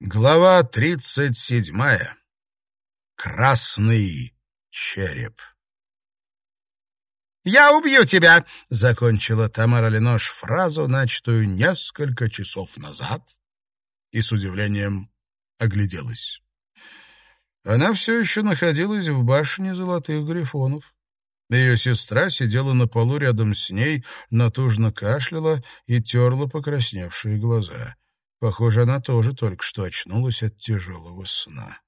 Глава тридцать седьмая. Красный череп. «Я убью тебя!» — закончила Тамара Ленош фразу, начатую несколько часов назад, и с удивлением огляделась. Она все еще находилась в башне золотых грифонов. Ее сестра сидела на полу рядом с ней, натужно кашляла и терла покрасневшие глаза. Похоже, она тоже только что очнулась от тяжелого сна.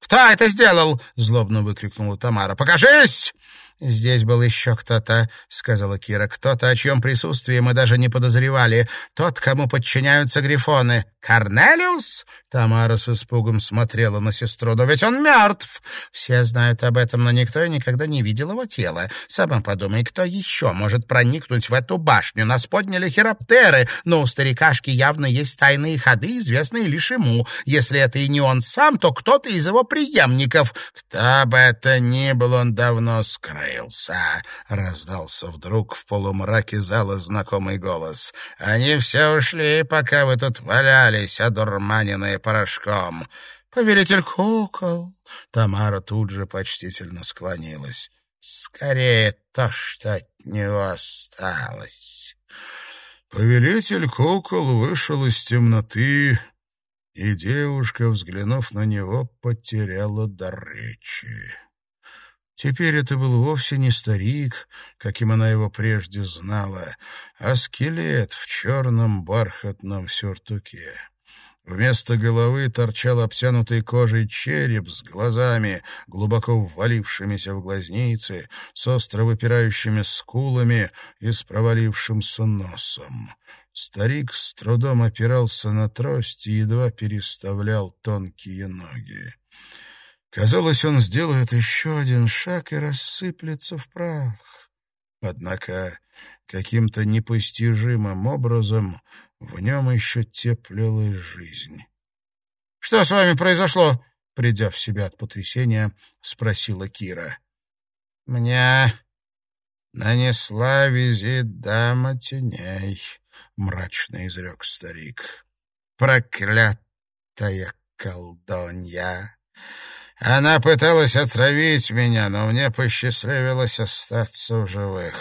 «Кто это сделал?» — злобно выкрикнула Тамара. «Покажись!» «Здесь был еще кто-то», — сказала Кира. «Кто-то, о чьем присутствии мы даже не подозревали. Тот, кому подчиняются грифоны. Корнелиус?» Тамара с испугом смотрела на сестру. «Да ведь он мертв!» «Все знают об этом, но никто и никогда не видел его тела. Сам подумай, кто еще может проникнуть в эту башню? Нас подняли хироптеры, но у старикашки явно есть тайные ходы, известные лишь ему. Если это и не он сам, то кто-то из его преемников. Кто бы это ни был, он давно скрылся!» Раздался вдруг в полумраке зала знакомый голос. «Они все ушли, пока вы тут валялись, одурманенные порошком. Повелитель кукол. Тамара тут же почтительно склонилась. Скорее то, что от него осталось. Повелитель кукол вышел из темноты, и девушка, взглянув на него, потеряла дар речи. Теперь это был вовсе не старик, каким она его прежде знала, а скелет в черном бархатном сюртуке. Вместо головы торчал обтянутый кожей череп с глазами, глубоко ввалившимися в глазницы, с остро выпирающими скулами и с провалившимся носом. Старик с трудом опирался на трость и едва переставлял тонкие ноги. Казалось, он сделает еще один шаг и рассыплется в прах. Однако каким-то непостижимым образом в нем еще теплилась жизнь. — Что с вами произошло? — придя в себя от потрясения, спросила Кира. — Мне нанесла визит дама теней, — мрачно изрек старик. — Проклятая колдунья! Она пыталась отравить меня, но мне посчастливилось остаться в живых.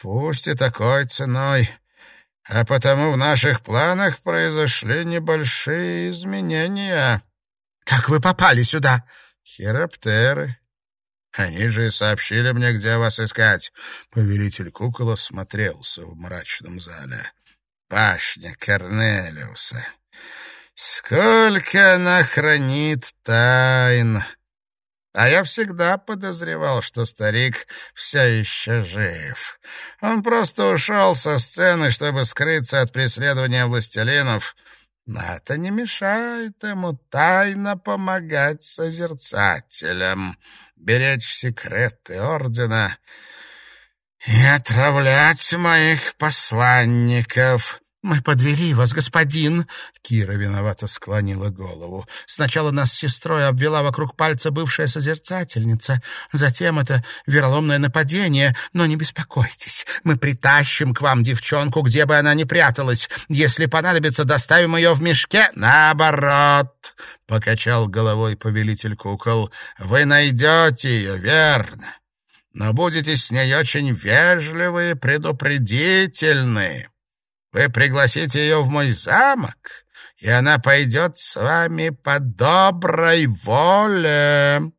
Пусть и такой ценой, а потому в наших планах произошли небольшие изменения. — Как вы попали сюда? — Хироптеры. Они же и сообщили мне, где вас искать. Повелитель кукол осмотрелся в мрачном зале. Пашня Корнелиуса. Сколько она хранит тайн! А я всегда подозревал, что старик все еще жив. Он просто ушел со сцены, чтобы скрыться от преследования властелинов, но это не мешает ему тайно помогать созерцателям, беречь секреты ордена и отравлять моих посланников. «Мы подвели вас, господин!» Кира виновато склонила голову. «Сначала нас с сестрой обвела вокруг пальца бывшая созерцательница. Затем это вероломное нападение. Но не беспокойтесь, мы притащим к вам девчонку, где бы она ни пряталась. Если понадобится, доставим ее в мешке. Наоборот!» — покачал головой повелитель кукол. «Вы найдете ее, верно? Но будете с ней очень вежливы и предупредительны». Вы пригласите ее в мой замок, и она пойдет с вами по доброй воле».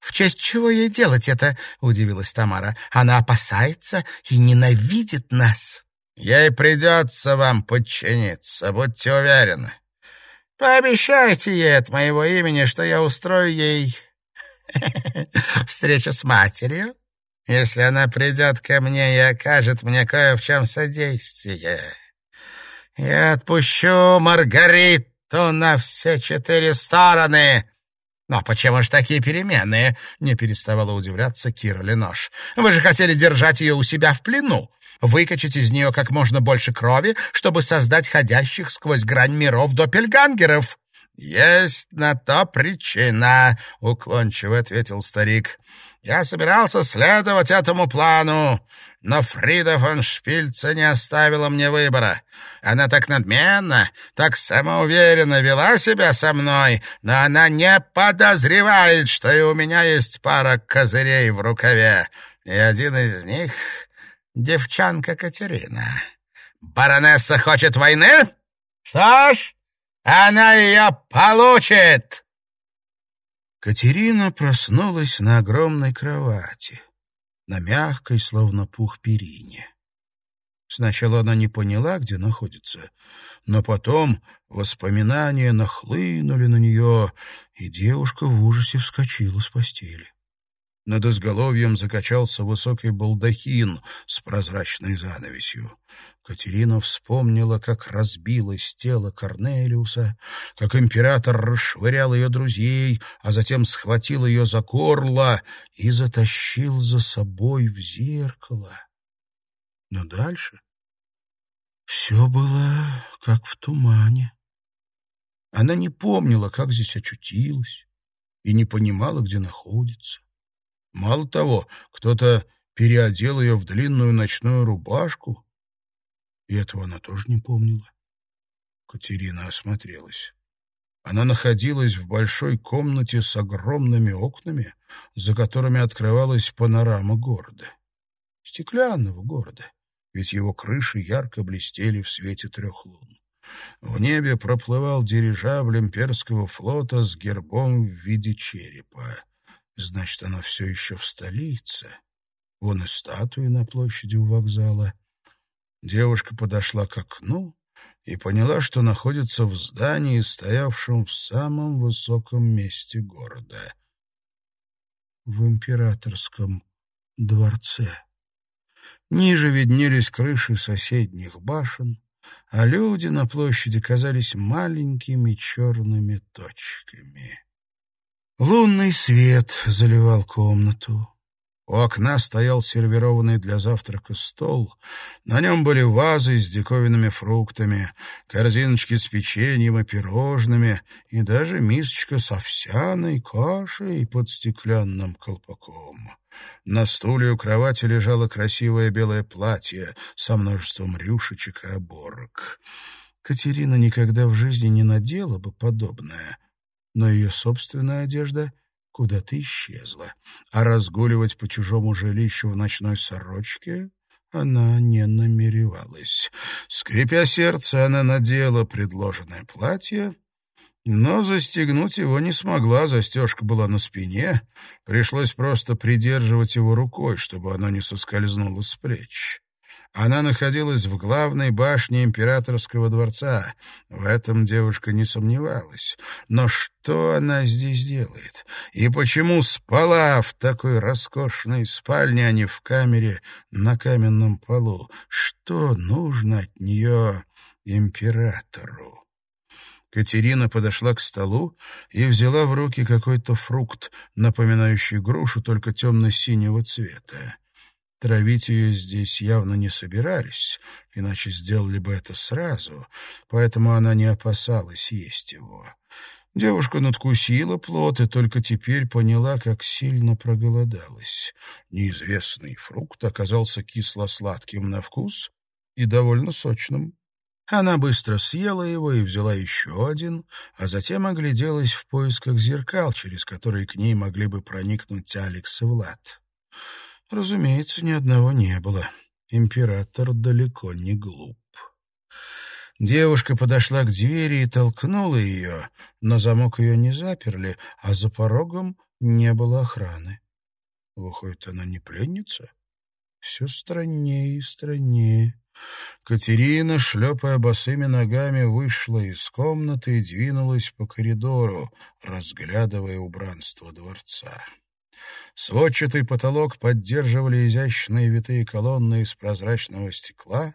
«В честь чего ей делать это?» — удивилась Тамара. «Она опасается и ненавидит нас». «Ей придется вам подчиниться, будьте уверены. Пообещайте ей от моего имени, что я устрою ей встречу с матерью, если она придет ко мне и окажет мне кое в чем содействие». Я отпущу Маргариту на все четыре стороны. Но почему же такие перемены? Не переставала удивляться Кира Ленош. Вы же хотели держать ее у себя в плену. Выкачать из нее как можно больше крови, чтобы создать ходящих сквозь грань миров допельгангеров. «Есть на то причина», — уклончиво ответил старик. «Я собирался следовать этому плану, но Фрида фон Шпильца не оставила мне выбора. Она так надменно, так самоуверенно вела себя со мной, но она не подозревает, что и у меня есть пара козырей в рукаве. И один из них — девчонка Катерина. Баронесса хочет войны? Что ж, она ее получит!» Катерина проснулась на огромной кровати на мягкой, словно пух перине. Сначала она не поняла, где находится, но потом воспоминания нахлынули на нее, и девушка в ужасе вскочила с постели. Над изголовьем закачался высокий балдахин с прозрачной занавесью. Катерина вспомнила, как разбилось тело Корнелиуса, как император расшвырял ее друзей, а затем схватил ее за горло и затащил за собой в зеркало. Но дальше все было как в тумане. Она не помнила, как здесь очутилась, и не понимала, где находится. Мало того, кто-то переодел ее в длинную ночную рубашку, и этого она тоже не помнила. Катерина осмотрелась. Она находилась в большой комнате с огромными окнами, за которыми открывалась панорама города. Стеклянного города, ведь его крыши ярко блестели в свете трех лун. В небе проплывал дирижабль имперского флота с гербом в виде черепа. Значит, она все еще в столице. Вон и статуи на площади у вокзала — Девушка подошла к окну и поняла, что находится в здании, стоявшем в самом высоком месте города. В императорском дворце. Ниже виднелись крыши соседних башен, а люди на площади казались маленькими черными точками. Лунный свет заливал комнату. У окна стоял сервированный для завтрака стол. На нем были вазы с диковинными фруктами, корзиночки с печеньем и пирожными и даже мисочка с овсяной кашей под стеклянным колпаком. На стуле у кровати лежало красивое белое платье со множеством рюшечек и оборок. Катерина никогда в жизни не надела бы подобное, но ее собственная одежда — куда-то исчезла, а разгуливать по чужому жилищу в ночной сорочке она не намеревалась. Скрипя сердце, она надела предложенное платье, но застегнуть его не смогла, застежка была на спине, пришлось просто придерживать его рукой, чтобы оно не соскользнуло с плеч. Она находилась в главной башне императорского дворца. В этом девушка не сомневалась. Но что она здесь делает? И почему спала в такой роскошной спальне, а не в камере на каменном полу? Что нужно от нее императору? Катерина подошла к столу и взяла в руки какой-то фрукт, напоминающий грушу, только темно-синего цвета. Травить ее здесь явно не собирались, иначе сделали бы это сразу, поэтому она не опасалась есть его. Девушка надкусила плод и только теперь поняла, как сильно проголодалась. Неизвестный фрукт оказался кисло-сладким на вкус и довольно сочным. Она быстро съела его и взяла еще один, а затем огляделась в поисках зеркал, через которые к ней могли бы проникнуть Алекс и Влад. Разумеется, ни одного не было. Император далеко не глуп. Девушка подошла к двери и толкнула ее, но замок ее не заперли, а за порогом не было охраны. Выходит, она не пленница? Все страннее и страннее. Катерина, шлепая босыми ногами, вышла из комнаты и двинулась по коридору, разглядывая убранство дворца. Сводчатый потолок поддерживали изящные витые колонны из прозрачного стекла.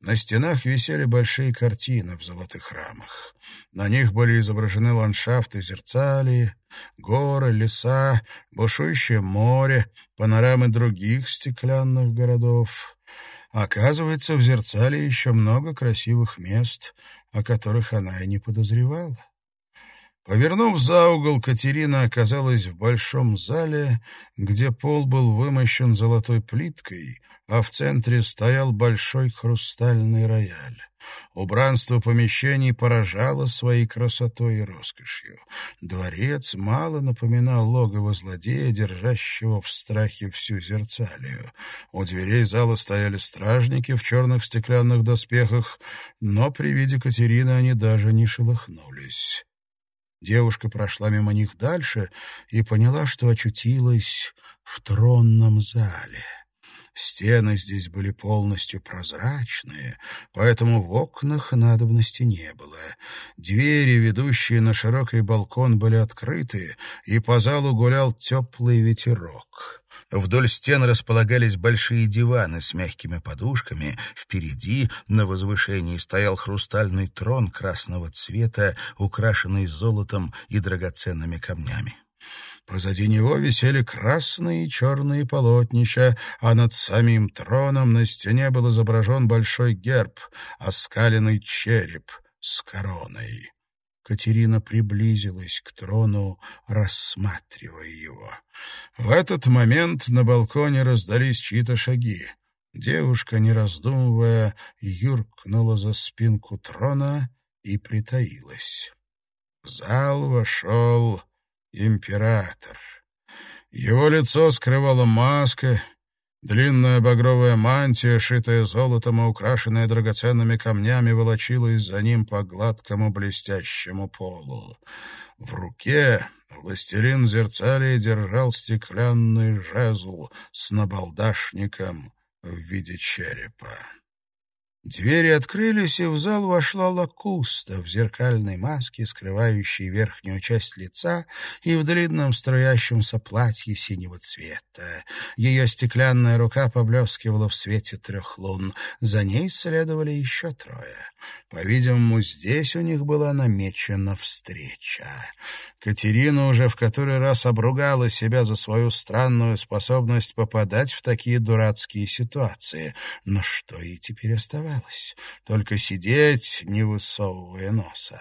На стенах висели большие картины в золотых рамах. На них были изображены ландшафты Зерцалии, горы, леса, бушующее море, панорамы других стеклянных городов. Оказывается, в Зерцалии еще много красивых мест, о которых она и не подозревала. Повернув за угол, Катерина оказалась в большом зале, где пол был вымощен золотой плиткой, а в центре стоял большой хрустальный рояль. Убранство помещений поражало своей красотой и роскошью. Дворец мало напоминал логово злодея, держащего в страхе всю зерцалию. У дверей зала стояли стражники в черных стеклянных доспехах, но при виде Катерины они даже не шелохнулись. Девушка прошла мимо них дальше и поняла, что очутилась в тронном зале. Стены здесь были полностью прозрачные, поэтому в окнах надобности не было. Двери, ведущие на широкий балкон, были открыты, и по залу гулял теплый ветерок. Вдоль стен располагались большие диваны с мягкими подушками. Впереди, на возвышении, стоял хрустальный трон красного цвета, украшенный золотом и драгоценными камнями. Позади него висели красные и черные полотнища, а над самим троном на стене был изображен большой герб, оскаленный череп с короной. Катерина приблизилась к трону, рассматривая его. В этот момент на балконе раздались чьи-то шаги. Девушка, не раздумывая, юркнула за спинку трона и притаилась. В зал вошел император. Его лицо скрывала маска, Длинная багровая мантия, шитая золотом и украшенная драгоценными камнями, волочилась за ним по гладкому блестящему полу. В руке властелин зерцалия держал стеклянный жезл с набалдашником в виде черепа. Двери открылись, и в зал вошла Лакуста в зеркальной маске, скрывающей верхнюю часть лица, и в длинном струящемся платье синего цвета. Ее стеклянная рука поблескивала в свете трех лун. За ней следовали еще трое. По-видимому, здесь у них была намечена встреча. Катерина уже в который раз обругала себя за свою странную способность попадать в такие дурацкие ситуации. Но что ей теперь оставалось? Только сидеть, не высовывая носа.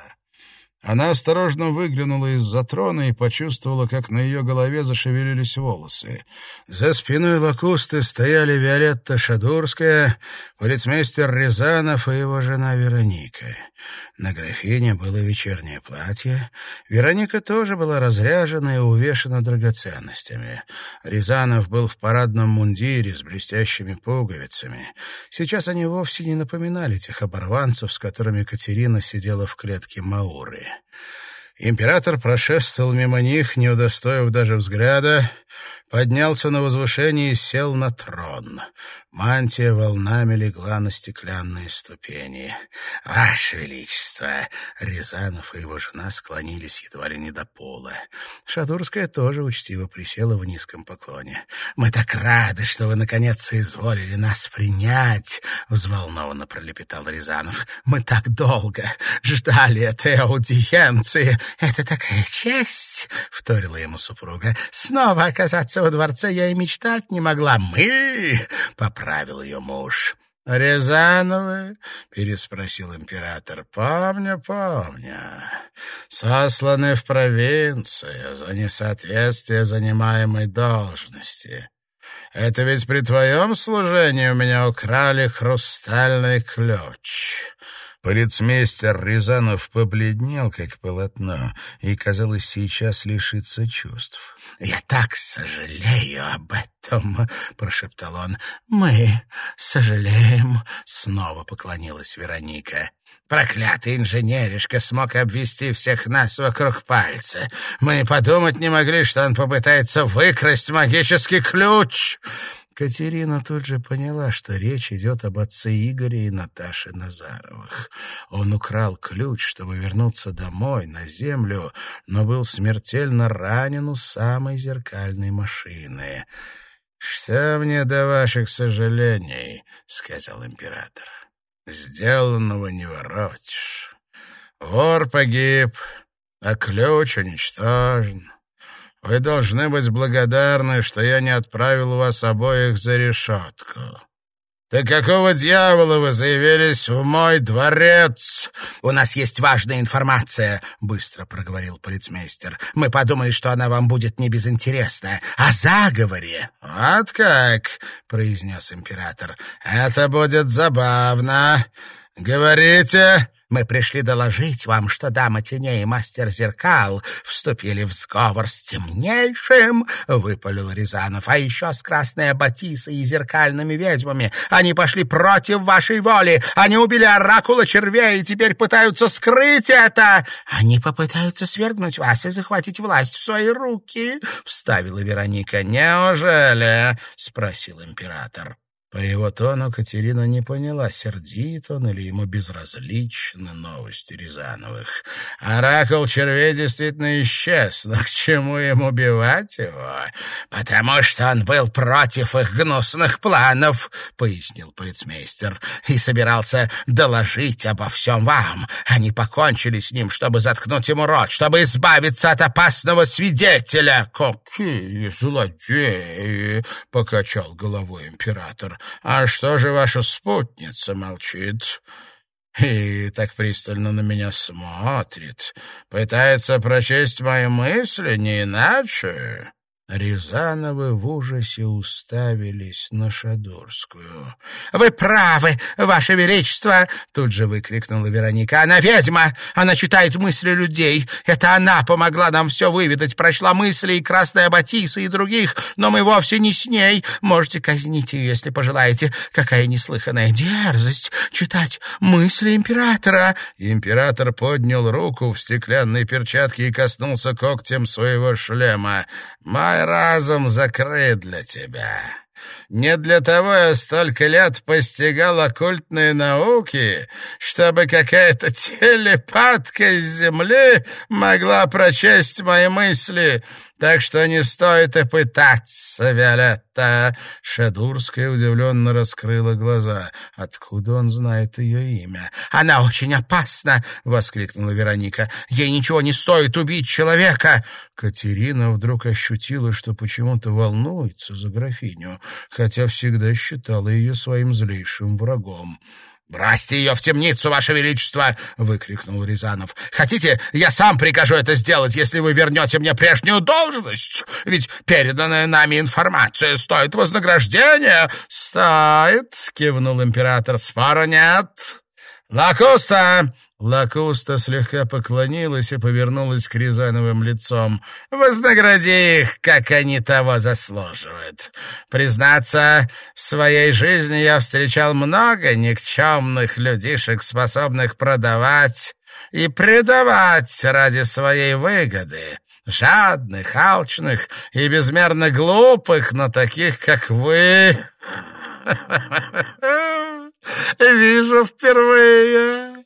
Она осторожно выглянула из-за трона и почувствовала, как на ее голове зашевелились волосы. За спиной Лакусты стояли Виолетта Шадурская, полицмейстер Рязанов и его жена Вероника. На графине было вечернее платье. Вероника тоже была разряжена и увешана драгоценностями. Рязанов был в парадном мундире с блестящими пуговицами. Сейчас они вовсе не напоминали тех оборванцев, с которыми Катерина сидела в клетке Мауры. Император прошествовал мимо них, не удостоив даже взгляда, поднялся на возвышение и сел на трон. Мантия волнами легла на стеклянные ступени. «Ваше Величество!» Рязанов и его жена склонились едва ли не до пола. Шадурская тоже учтиво присела в низком поклоне. «Мы так рады, что вы, наконец, соизволили нас принять!» — взволнованно пролепетал Рязанов. «Мы так долго ждали этой аудиенции! Это такая честь!» — вторила ему супруга. «Снова оказаться во дворце я и мечтать не могла. Мы!» — поправил ее муж. «Рязановы?» — переспросил император. «Помню, помню. Сосланы в провинцию за несоответствие занимаемой должности. Это ведь при твоем служении у меня украли хрустальный ключ. Полицмейстер Рязанов побледнел, как полотно, и, казалось, сейчас лишится чувств. «Я так сожалею об этом», — прошептал он. «Мы сожалеем», — снова поклонилась Вероника. Проклятый инженеришка смог обвести всех нас вокруг пальца. Мы подумать не могли, что он попытается выкрасть магический ключ. Катерина тут же поняла, что речь идет об отце Игоря и Наташе Назаровых. Он украл ключ, чтобы вернуться домой, на землю, но был смертельно ранен у самой зеркальной машины. «Что мне до ваших сожалений?» — сказал император. «Сделанного не воротишь. Вор погиб, а ключ уничтожен». Вы должны быть благодарны, что я не отправил вас обоих за решетку. «Да какого дьявола вы заявились в мой дворец?» «У нас есть важная информация», — быстро проговорил полицмейстер. «Мы подумали, что она вам будет не безинтересна. О заговоре». «Вот как?» — произнес император. «Это будет забавно. Говорите...» Мы пришли доложить вам, что дама теней и мастер зеркал вступили в сговор с темнейшим, — выпалил Рязанов, — а еще с красной Батисой и зеркальными ведьмами. Они пошли против вашей воли. Они убили оракула червей и теперь пытаются скрыть это. Они попытаются свергнуть вас и захватить власть в свои руки, — вставила Вероника. — Неужели? — спросил император. По его тону Катерина не поняла, сердит он или ему безразличны новости Рязановых. Оракул червей действительно исчез, но к чему им убивать его? «Потому что он был против их гнусных планов», — пояснил полицмейстер, «и собирался доложить обо всем вам. Они покончили с ним, чтобы заткнуть ему рот, чтобы избавиться от опасного свидетеля». «Какие злодеи!» — покачал головой император. «А что же ваша спутница молчит?» и так пристально на меня смотрит, пытается прочесть мои мысли, не иначе. Рязановы в ужасе уставились на Шадурскую. — Вы правы, Ваше Величество! — тут же выкрикнула Вероника. — Она ведьма! Она читает мысли людей! Это она помогла нам все выведать, прочла мысли и Красная Батиса, и других, но мы вовсе не с ней. Можете казнить ее, если пожелаете. Какая неслыханная дерзость читать мысли императора! Император поднял руку в стеклянной перчатке и коснулся когтем своего шлема. «Мой разум закрыт для тебя. Не для того я столько лет постигал оккультные науки, чтобы какая-то телепатка из земли могла прочесть мои мысли, так что не стоит и пытаться, Виолетта. Шадурская удивленно раскрыла глаза. Откуда он знает ее имя? «Она очень опасна!» — воскликнула Вероника. «Ей ничего не стоит убить человека!» Катерина вдруг ощутила, что почему-то волнуется за графиню, хотя всегда считала ее своим злейшим врагом. «Бросьте ее в темницу, Ваше Величество!» — выкрикнул Рязанов. «Хотите, я сам прикажу это сделать, если вы вернете мне прежнюю должность? Ведь переданная нами информация стоит вознаграждения!» «Стоит!» — кивнул император. «Спора нет!» «Лакуста!» Лакуста слегка поклонилась и повернулась к Рязановым лицом. «Вознагради их, как они того заслуживают. Признаться, в своей жизни я встречал много никчемных людишек, способных продавать и предавать ради своей выгоды. Жадных, алчных и безмерно глупых, но таких, как вы...» «Вижу впервые».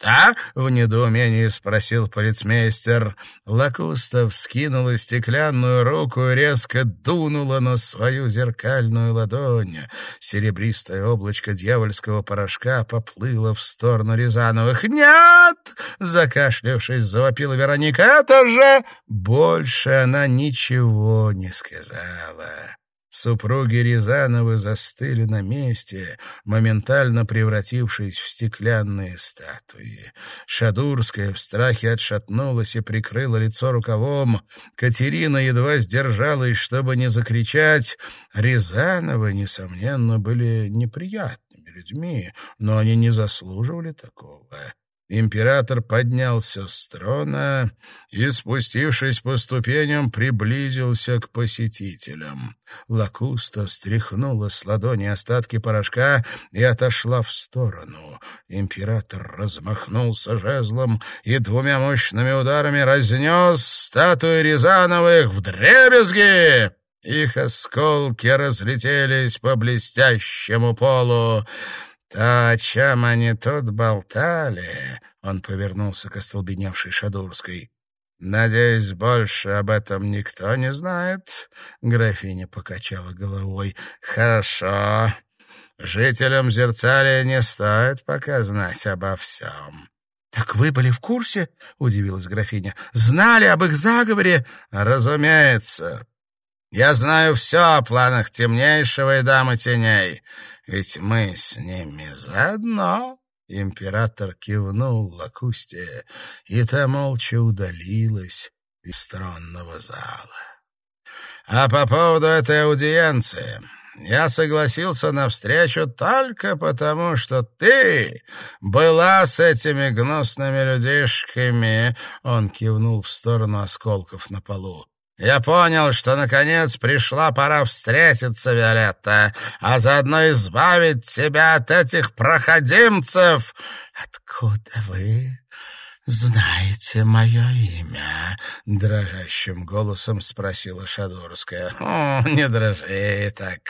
«Что?» — в недоумении спросил полицмейстер. Лакуста вскинула стеклянную руку и резко дунула на свою зеркальную ладонь. Серебристое облачко дьявольского порошка поплыло в сторону Рязановых. «Нет!» — закашлявшись, завопила Вероника. «Это же...» Больше она ничего не сказала. Супруги Рязановы застыли на месте, моментально превратившись в стеклянные статуи. Шадурская в страхе отшатнулась и прикрыла лицо рукавом. Катерина едва сдержалась, чтобы не закричать. Рязановы, несомненно, были неприятными людьми, но они не заслуживали такого. Император поднялся с трона и, спустившись по ступеням, приблизился к посетителям. Лакуста стряхнула с ладони остатки порошка и отошла в сторону. Император размахнулся жезлом и двумя мощными ударами разнес статуи Рязановых в дребезги. Их осколки разлетелись по блестящему полу. «То, о чем они тут болтали...» — он повернулся к остолбеневшей Шадурской. «Надеюсь, больше об этом никто не знает?» — графиня покачала головой. «Хорошо. Жителям Зерцалия не стоит пока знать обо всем». «Так вы были в курсе?» — удивилась графиня. «Знали об их заговоре?» «Разумеется. Я знаю все о планах темнейшего и дамы теней, ведь мы с ними заодно». Император кивнул Лакусте, и та молча удалилась из тронного зала. «А по поводу этой аудиенции...» Я согласился на встречу только потому, что ты была с этими гнусными людишками. Он кивнул в сторону осколков на полу. Я понял, что, наконец, пришла пора встретиться, Виолетта, а заодно избавить тебя от этих проходимцев. Откуда вы знаете мое имя?» — дрожащим голосом спросила Шадурская. «О, не дрожи так.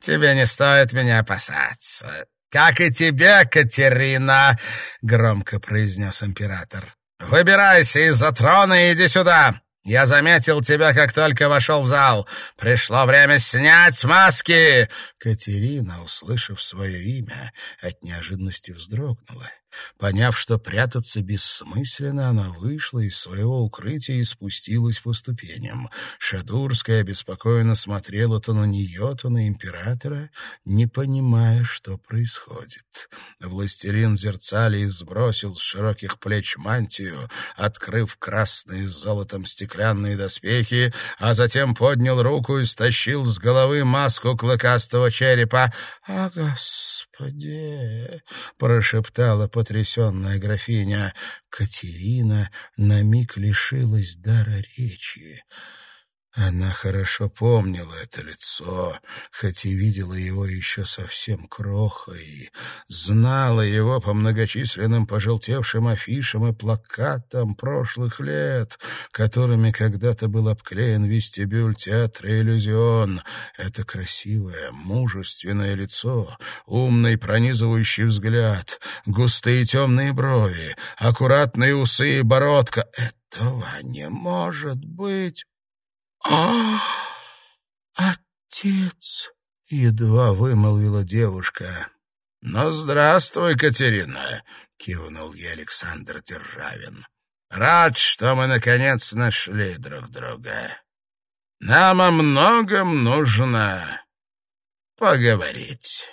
Тебе не стоит меня опасаться». «Как и тебе, Катерина!» — громко произнес император. «Выбирайся из-за трона и иди сюда!» Я заметил тебя, как только вошел в зал. Пришло время снять маски!» Катерина, услышав свое имя, от неожиданности вздрогнула. Поняв, что прятаться бессмысленно, она вышла из своего укрытия и спустилась по ступеням. Шадурская беспокойно смотрела то на нее, то на императора, не понимая, что происходит. Властелин зерцали сбросил с широких плеч мантию, открыв красные с золотом стеклянные доспехи, а затем поднял руку и стащил с головы маску клыкастого черепа. «А, Господи!» — прошептала потрясенная графиня. Катерина на миг лишилась дара речи. Она хорошо помнила это лицо, хоть и видела его еще совсем крохой, знала его по многочисленным пожелтевшим афишам и плакатам прошлых лет, которыми когда-то был обклеен вестибюль театра «Иллюзион». Это красивое, мужественное лицо, умный пронизывающий взгляд, густые темные брови, аккуратные усы и бородка — этого не может быть. «А, отец!» — едва вымолвила девушка. «Ну, здравствуй, Катерина!» — кивнул ей Александр Державин. «Рад, что мы, наконец, нашли друг друга. Нам о многом нужно поговорить».